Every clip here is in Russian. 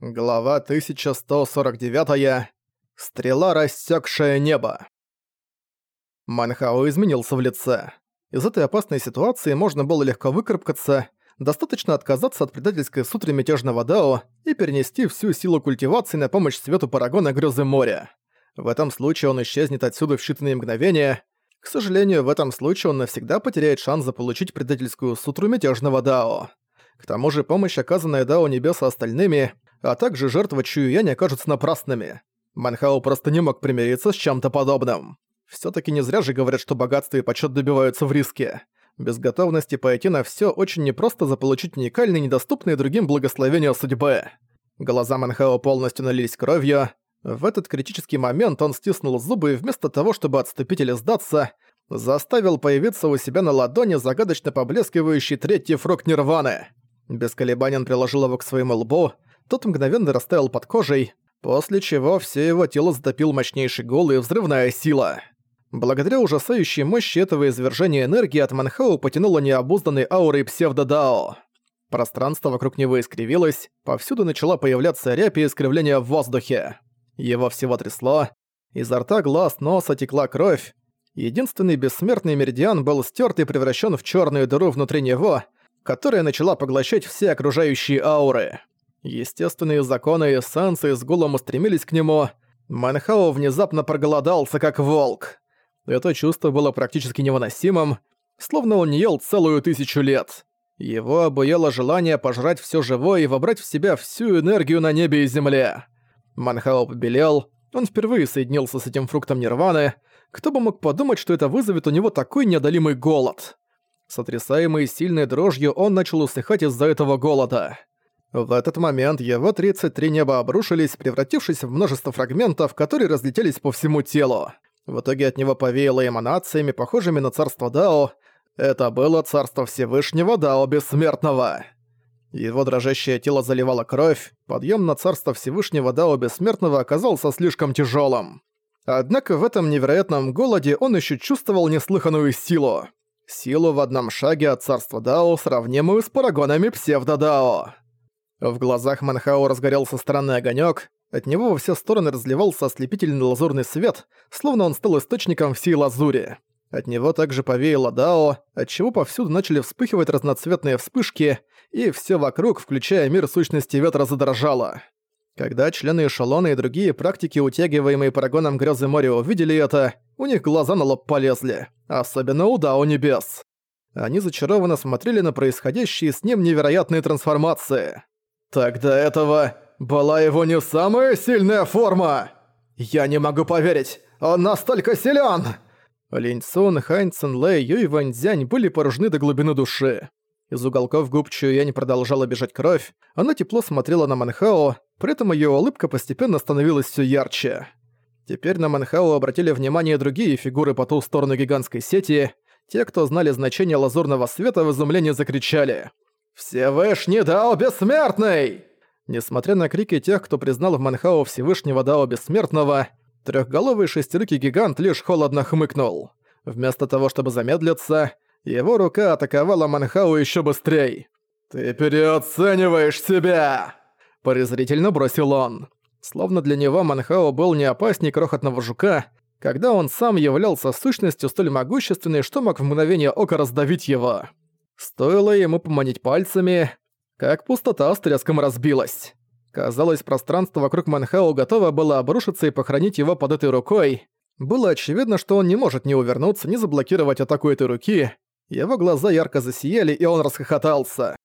Глава 1149. Стрела, рассекшая небо. Манхао изменился в лице. Из этой опасной ситуации можно было легко выкарабкаться, достаточно отказаться от предательской сутры мятежного Дао и перенести всю силу культивации на помощь свету Парагона Грёзы моря. В этом случае он исчезнет отсюда в считанные мгновения. К сожалению, в этом случае он навсегда потеряет шанс заполучить предательскую сутру мятежного Дао. К тому же помощь, оказанная Дао Небеса остальными, а также жертва Чуюянь окажутся напрасными. Манхао просто не мог примириться с чем-то подобным. все таки не зря же говорят, что богатство и почет добиваются в риске. Без готовности пойти на все очень непросто заполучить уникальные, недоступные другим благословения судьбы. Глаза Манхао полностью налились кровью. В этот критический момент он стиснул зубы и вместо того, чтобы отступить или сдаться, заставил появиться у себя на ладони загадочно поблескивающий третий фрукт Нирваны. Без колебаний он приложил его к своему лбу, тот мгновенно растаял под кожей, после чего все его тело затопил мощнейший гул и взрывная сила. Благодаря ужасающей мощи этого извержения энергии от Манхау потянуло необузданной аурой псевдо-дао. Пространство вокруг него искривилось, повсюду начала появляться рябь и искривление в воздухе. Его всего трясло, изо рта, глаз, носа текла кровь. Единственный бессмертный меридиан был стерт и превращен в черную дыру внутри него, которая начала поглощать все окружающие ауры. Естественные законы и эссенции с гулом устремились к нему. Манхао внезапно проголодался, как волк. Это чувство было практически невыносимым, словно он не ел целую тысячу лет. Его обуяло желание пожрать все живое и вобрать в себя всю энергию на небе и земле. Манхао побелел, он впервые соединился с этим фруктом нирваны. Кто бы мог подумать, что это вызовет у него такой неодолимый голод. Сотрясаемый сильной дрожью, он начал усыхать из-за этого голода. В этот момент его 33 неба обрушились, превратившись в множество фрагментов, которые разлетелись по всему телу. В итоге от него повеяло эманациями, похожими на царство Дао. Это было царство Всевышнего Дао Бессмертного. Его дрожащее тело заливало кровь, подъем на царство Всевышнего Дао Бессмертного оказался слишком тяжелым. Однако в этом невероятном голоде он еще чувствовал неслыханную силу. Силу в одном шаге от царства Дао, сравнимую с парагонами псевдо-Дао. В глазах Манхао разгорелся странный огонек, от него во все стороны разливался ослепительный лазурный свет, словно он стал источником всей лазури. От него также повеяло Дао, отчего повсюду начали вспыхивать разноцветные вспышки, и все вокруг, включая мир сущности ветра, задрожало. Когда члены эшелона и другие практики, утягиваемые парагоном грёзы моря, увидели это, у них глаза на лоб полезли, особенно у Дао Небес. Они зачарованно смотрели на происходящие с ним невероятные трансформации. Тогда этого была его не самая сильная форма. Я не могу поверить, он настолько силен. Линь Цун, Хань Цин Лэй, Юй Ваньцзянь были поражены до глубины души. Из уголков губ Чуянь продолжала бежать кровь, она тепло смотрела на Манхао, при этом её улыбка постепенно становилась всё ярче. Теперь на Манхао обратили внимание другие фигуры по ту сторону гигантской сети. Те, кто знали значение лазурного света, в изумлении закричали. «Всевышний Дао Бессмертный!» Несмотря на крики тех, кто признал в Манхао Всевышнего Дао Бессмертного, трехголовый шестирукий гигант лишь холодно хмыкнул. Вместо того, чтобы замедлиться, его рука атаковала Манхао еще быстрее. «Ты переоцениваешь себя!» Презрительно бросил он. Словно для него Манхао был не опасней крохотного жука, когда он сам являлся сущностью столь могущественной, что мог в мгновение ока раздавить его. Стоило ему поманить пальцами, как пустота с треском разбилась. Казалось, пространство вокруг Манхао готово было обрушиться и похоронить его под этой рукой. Было очевидно, что он не может ни увернуться, ни заблокировать атаку этой руки. Его глаза ярко засияли, и он расхохотался.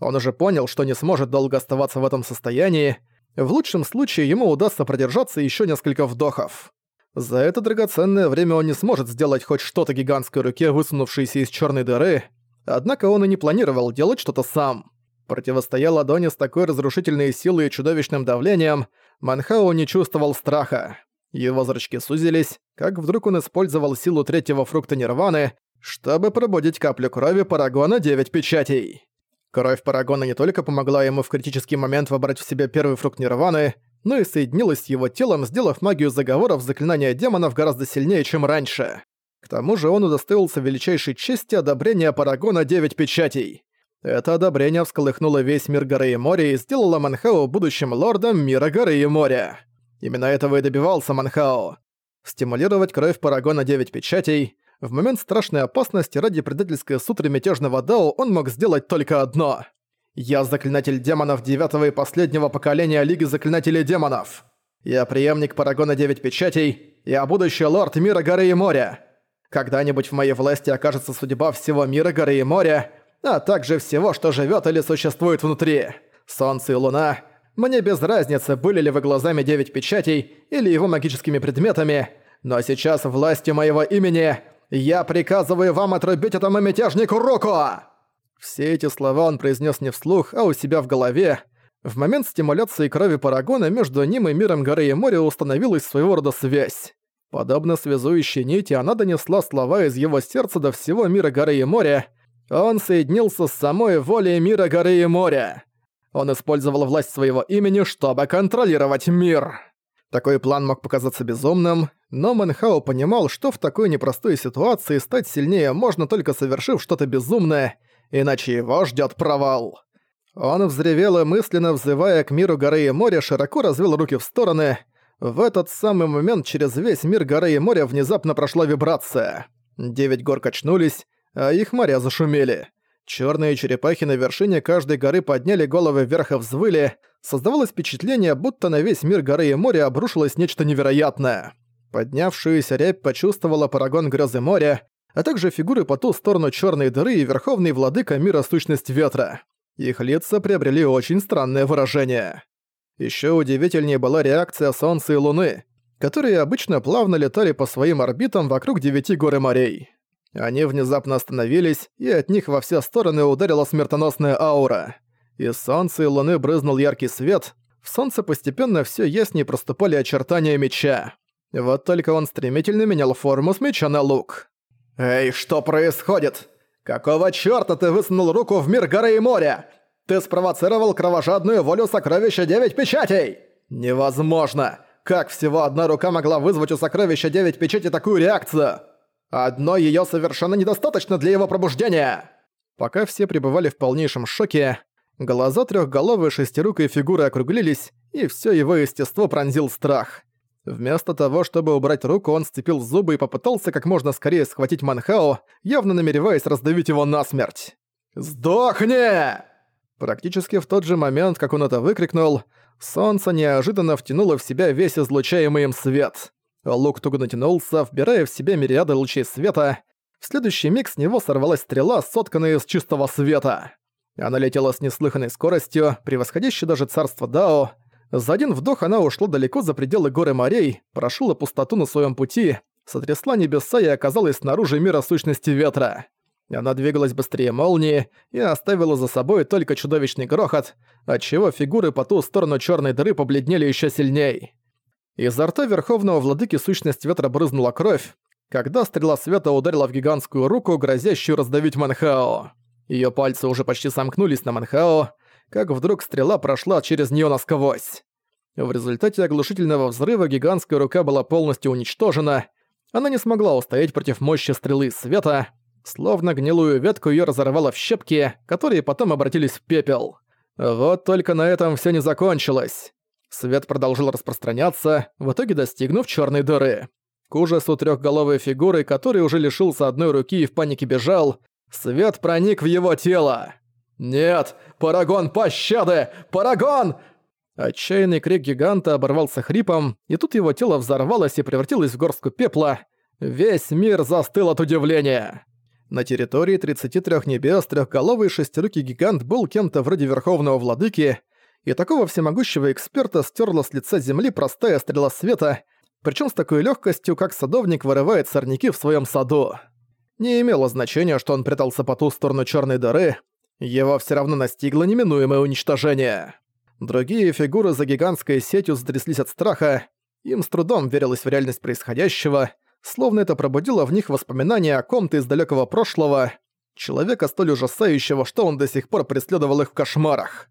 Он уже понял, что не сможет долго оставаться в этом состоянии. В лучшем случае ему удастся продержаться еще несколько вдохов. За это драгоценное время он не сможет сделать хоть что-то гигантской руке, высунувшейся из черной дыры, Однако он и не планировал делать что-то сам. Противостоя ладони с такой разрушительной силой и чудовищным давлением, Манхао не чувствовал страха. Его зрачки сузились, как вдруг он использовал силу третьего фрукта Нирваны, чтобы пробудить каплю крови Парагона Девять Печатей. Кровь Парагона не только помогла ему в критический момент вобрать в себя первый фрукт Нирваны, но и соединилась с его телом, сделав магию заговоров заклинания демонов гораздо сильнее, чем раньше. К тому же он удостоился величайшей чести одобрения Парагона Девять Печатей. Это одобрение всколыхнуло весь мир горы и моря и сделало Манхао будущим лордом мира горы и моря. Именно этого и добивался Манхао. Стимулировать кровь Парагона Девять Печатей. В момент страшной опасности ради предательской сутры мятежного Дао он мог сделать только одно. «Я заклинатель демонов девятого и последнего поколения Лиги Заклинателей Демонов. Я преемник Парагона Девять Печатей. Я будущий лорд мира горы и моря. Когда-нибудь в моей власти окажется судьба всего мира горы и моря, а также всего, что живет или существует внутри. Солнце и луна. Мне без разницы, были ли вы глазами девять печатей или его магическими предметами, но сейчас властью моего имени я приказываю вам отрубить этому мятежнику руку!» Все эти слова он произнес не вслух, а у себя в голове. В момент стимуляции крови Парагона между ним и миром горы и моря установилась своего рода связь. Подобно связующей нити, она донесла слова из его сердца до всего мира горы и моря, он соединился с самой волей мира горы и моря. Он использовал власть своего имени, чтобы контролировать мир. Такой план мог показаться безумным, но Мэнхао понимал, что в такой непростой ситуации стать сильнее можно только совершив что-то безумное, иначе его ждет провал. Он взревел и мысленно взывая к миру горы и моря, широко развел руки в стороны. В этот самый момент через весь мир горы и моря внезапно прошла вибрация. Девять гор качнулись, а их моря зашумели. Черные черепахи на вершине каждой горы подняли головы вверх и взвыли. Создавалось впечатление, будто на весь мир горы и моря обрушилось нечто невероятное. Поднявшуюся рябь почувствовала парагон грозы моря, а также фигуры по ту сторону черной дыры и верховный владыка мира сущность ветра. Их лица приобрели очень странное выражение. Еще удивительнее была реакция Солнца и Луны, которые обычно плавно летали по своим орбитам вокруг девяти гор и морей. Они внезапно остановились, и от них во все стороны ударила смертоносная аура. Из солнца и луны брызнул яркий свет, в солнце постепенно все яснее проступали очертания меча. Вот только он стремительно менял форму с меча на лук. «Эй, что происходит? Какого чёрта ты высунул руку в мир горы и моря? Ты спровоцировал кровожадную волю сокровища Девять Печатей! Невозможно! Как всего одна рука могла вызвать у сокровища Девять Печатей такую реакцию?» Одно её совершенно недостаточно для его пробуждения!» Пока все пребывали в полнейшем шоке, глаза трёхголовой шестирукой фигуры округлились, и всё его естество пронзил страх. Вместо того, чтобы убрать руку, он сцепил зубы и попытался как можно скорее схватить Манхао, явно намереваясь раздавить его насмерть. «Сдохни!» Практически в тот же момент, как он это выкрикнул, солнце неожиданно втянуло в себя весь излучаемый им свет. Лук туго натянулся, вбирая в себя мириады лучей света. В следующий миг с него сорвалась стрела, сотканная из чистого света. Она летела с неслыханной скоростью, превосходящей даже царство Дао. За один вдох она ушла далеко за пределы горы морей, прошила пустоту на своем пути, сотрясла небеса и оказалась снаружи мира сущности ветра. Она двигалась быстрее молнии и оставила за собой только чудовищный грохот, отчего фигуры по ту сторону черной дыры побледнели еще сильней. Изо рта Верховного Владыки сущность ветра брызнула кровь, когда стрела света ударила в гигантскую руку, грозящую раздавить Манхао. Её пальцы уже почти сомкнулись на Манхао, как вдруг стрела прошла через неё насквозь. В результате оглушительного взрыва гигантская рука была полностью уничтожена, она не смогла устоять против мощи стрелы света, словно гнилую ветку её разорвало в щепки, которые потом обратились в пепел. Вот только на этом всё не закончилось. Свет продолжил распространяться, в итоге достигнув черной дыры. К ужасу трехголовой фигуры, который уже лишился одной руки и в панике бежал, свет проник в его тело. «Нет! Парагон пощады! Парагон!» Отчаянный крик гиганта оборвался хрипом, и тут его тело взорвалось и превратилось в горстку пепла. Весь мир застыл от удивления. На территории 33 небес трехголовый шестирукий гигант был кем-то вроде Верховного Владыки, и такого всемогущего эксперта стерла с лица земли простая стрела света, причем с такой легкостью, как садовник вырывает сорняки в своем саду. Не имело значения, что он прятался по ту сторону черной дыры, его все равно настигло неминуемое уничтожение. Другие фигуры за гигантской сетью затряслись от страха, им с трудом верилось в реальность происходящего, словно это пробудило в них воспоминания о ком-то из далекого прошлого, человека столь ужасающего, что он до сих пор преследовал их в кошмарах.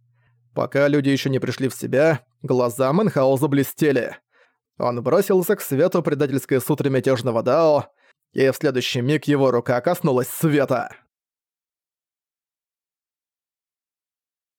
Пока люди еще не пришли в себя, глаза Мэнхао заблестели. Он бросился к свету предательской сутры мятежного Дао, и в следующий миг его рука коснулась света.